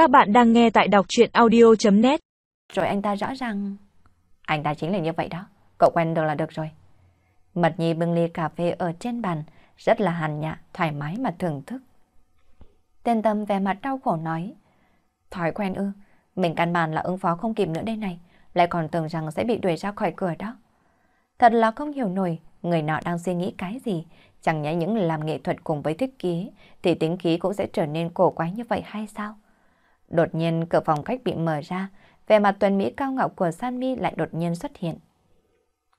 Các bạn đang nghe tại đọc chuyện audio.net Rồi anh ta rõ ràng... Anh ta chính là như vậy đó. Cậu quen được là được rồi. Mật Nhi bưng ly cà phê ở trên bàn, rất là hàn nhã, thoải mái mà thưởng thức. Tên Tâm vẻ mặt đau khổ nói. Thói quen ư, mình căn bản là ứng phó không kịp nữa đây này, lại còn tưởng rằng sẽ bị đuổi ra khỏi cửa đó. Thật là không hiểu nổi, người nọ đang suy nghĩ cái gì, chẳng nhẽ những làm nghệ thuật cùng với thiết kế, thì tính khí cũng sẽ trở nên cổ quái như vậy hay sao? Đột nhiên cửa phòng khách bị mở ra, về mặt tuần Mỹ cao ngạo của Sammy lại đột nhiên xuất hiện.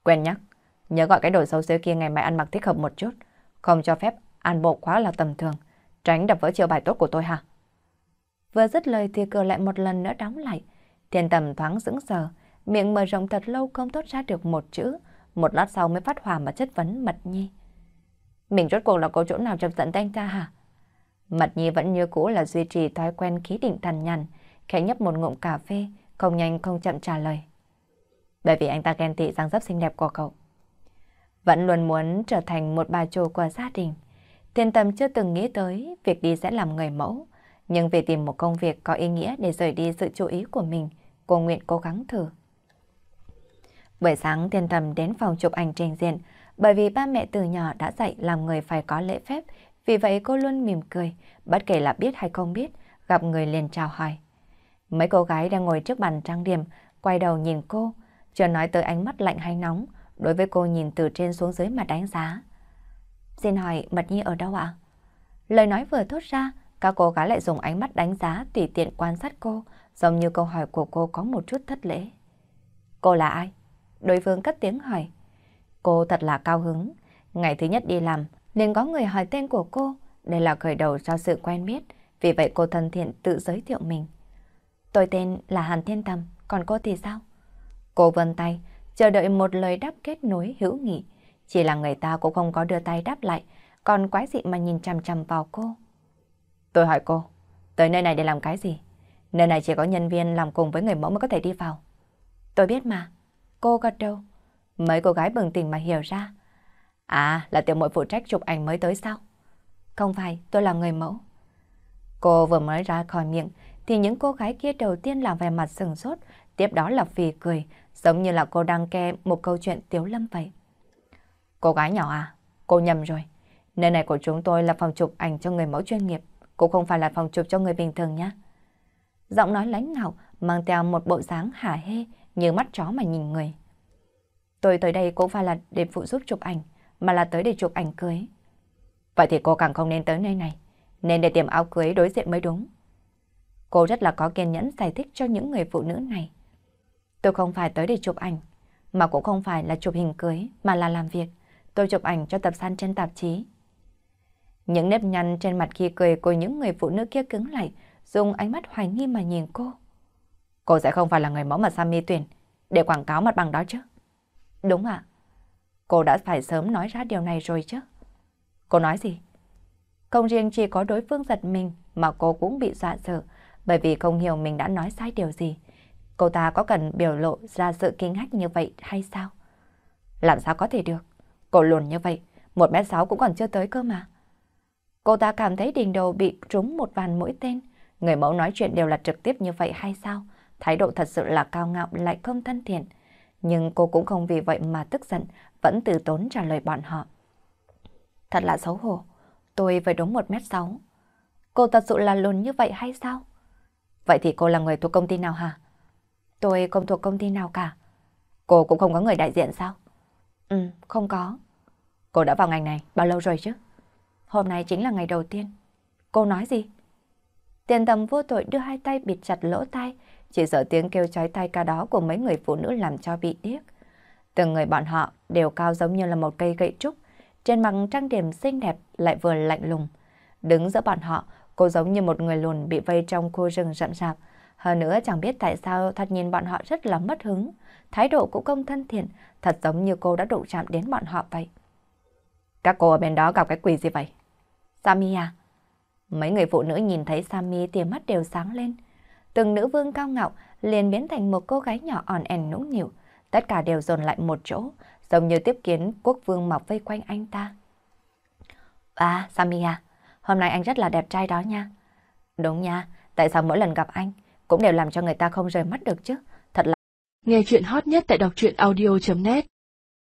Quen nhắc, nhớ gọi cái đồ xấu xếu kia ngày mai ăn mặc thích hợp một chút, không cho phép ăn bộ quá là tầm thường, tránh đập vỡ chiều bài tốt của tôi hả? Vừa dứt lời thì cửa lại một lần nữa đóng lại, thiên tầm thoáng sững sờ, miệng mở rộng thật lâu không thốt ra được một chữ, một lát sau mới phát hỏa mà chất vấn Mật Nhi. Mình rốt cuộc là có chỗ nào chọc giận anh ta hả? Mật Nhi vẫn như cũ là duy trì thói quen khí định thần nhàn, khẽ nhấp một ngụm cà phê, không nhanh không chậm trả lời. Bởi vì anh ta ghen tị dáng dấp xinh đẹp của cậu. Vẫn luôn muốn trở thành một bà chủ của gia đình. Thiên tâm chưa từng nghĩ tới việc đi sẽ làm người mẫu, nhưng vì tìm một công việc có ý nghĩa để rời đi sự chú ý của mình, cô nguyện cố gắng thử. Buổi sáng thiên tâm đến phòng chụp ảnh trình diện, bởi vì ba mẹ từ nhỏ đã dạy làm người phải có lễ phép, vì vậy cô luôn mỉm cười, bất kể là biết hay không biết, gặp người liền chào hỏi. Mấy cô gái đang ngồi trước bàn trang điểm, quay đầu nhìn cô, chưa nói tới ánh mắt lạnh hay nóng, đối với cô nhìn từ trên xuống dưới mà đánh giá. Xin hỏi Mật Nhi ở đâu ạ? Lời nói vừa thốt ra, các cô gái lại dùng ánh mắt đánh giá tùy tiện quan sát cô, giống như câu hỏi của cô có một chút thất lễ. Cô là ai? Đối phương cất tiếng hỏi. Cô thật là cao hứng. Ngày thứ nhất đi làm, liền có người hỏi tên của cô. Đây là khởi đầu cho sự quen biết, vì vậy cô thân thiện tự giới thiệu mình. Tôi tên là Hàn Thiên Tâm, còn cô thì sao? Cô vân tay, chờ đợi một lời đáp kết nối hữu nghị. Chỉ là người ta cũng không có đưa tay đáp lại, còn quái dị mà nhìn chằm chằm vào cô. Tôi hỏi cô, tới nơi này để làm cái gì? Nơi này chỉ có nhân viên làm cùng với người mẫu mới có thể đi vào. Tôi biết mà. Cô gật đầu. Mấy cô gái bừng tỉnh mà hiểu ra. À, là tiểu muội phụ trách chụp ảnh mới tới sao? Không phải, tôi là người mẫu. Cô vừa mới ra khỏi miệng, thì những cô gái kia đầu tiên là vẻ mặt sừng sốt, tiếp đó là phì cười, giống như là cô đang nghe một câu chuyện tiếu lâm vậy. Cô gái nhỏ à, cô nhầm rồi. Nơi này của chúng tôi là phòng chụp ảnh cho người mẫu chuyên nghiệp, cũng không phải là phòng chụp cho người bình thường nhé. Giọng nói lãnh ngạo, mang theo một bộ dáng hả hê, như mắt chó mà nhìn người. Tôi tới đây cũng phải là để phụ giúp chụp ảnh, mà là tới để chụp ảnh cưới. Vậy thì cô càng không nên tới nơi này, nên để tiệm áo cưới đối diện mới đúng. Cô rất là có kiên nhẫn giải thích cho những người phụ nữ này. Tôi không phải tới để chụp ảnh, mà cũng không phải là chụp hình cưới, mà là làm việc. Tôi chụp ảnh cho tập san trên tạp chí. Những nếp nhăn trên mặt khi cười của những người phụ nữ kia cứng lại, dùng ánh mắt hoài nghi mà nhìn cô. Cô sẽ không phải là người mẫu mà Sammy tuyển để quảng cáo mặt bằng đó chứ? Đúng ạ. Cô đã phải sớm nói ra điều này rồi chứ. Cô nói gì? Không riêng chỉ có đối phương giật mình mà cô cũng bị dọa sợ bởi vì không hiểu mình đã nói sai điều gì. Cô ta có cần biểu lộ ra sự kinh hách như vậy hay sao? Làm sao có thể được? Cô lùn như vậy, một mét sáu cũng còn chưa tới cơ mà. Cô ta cảm thấy đỉnh đầu bị trúng một vàn mũi tên. Người mẫu nói chuyện đều là trực tiếp như vậy hay sao? Thái độ thật sự là cao ngạo lại không thân thiện. Nhưng cô cũng không vì vậy mà tức giận, vẫn từ tốn trả lời bọn họ. Thật là xấu hổ, tôi phải đúng 1m6. Cô thật sự là lùn như vậy hay sao? Vậy thì cô là người thuộc công ty nào hả? Tôi không thuộc công ty nào cả. Cô cũng không có người đại diện sao? Ừ, không có. Cô đã vào ngành này bao lâu rồi chứ? Hôm nay chính là ngày đầu tiên. Cô nói gì? Tiền tầm vô tội đưa hai tay bịt chặt lỗ tai, chỉ sợ tiếng kêu chói tai ca đó của mấy người phụ nữ làm cho bị điếc. Từng người bọn họ đều cao giống như là một cây gậy trúc, trên mặt trang điểm xinh đẹp lại vừa lạnh lùng. Đứng giữa bọn họ, cô giống như một người lùn bị vây trong khu rừng rậm rạp. Hơn nữa chẳng biết tại sao thật nhìn bọn họ rất là mất hứng. Thái độ cũng không thân thiện, thật giống như cô đã đụng chạm đến bọn họ vậy. Các cô ở bên đó gặp cái quỷ gì vậy? Sammy à? Mấy người phụ nữ nhìn thấy Sammy thì mắt đều sáng lên. Từng nữ vương cao ngạo liền biến thành một cô gái nhỏ on ẻn nũng nịu. Tất cả đều dồn lại một chỗ, giống như tiếp kiến quốc vương mọc vây quanh anh ta. À, Samia, hôm nay anh rất là đẹp trai đó nha. Đúng nha, Tại sao mỗi lần gặp anh cũng đều làm cho người ta không rời mắt được chứ? Thật là... Nghe chuyện hot nhất tại đọc truyện audio.net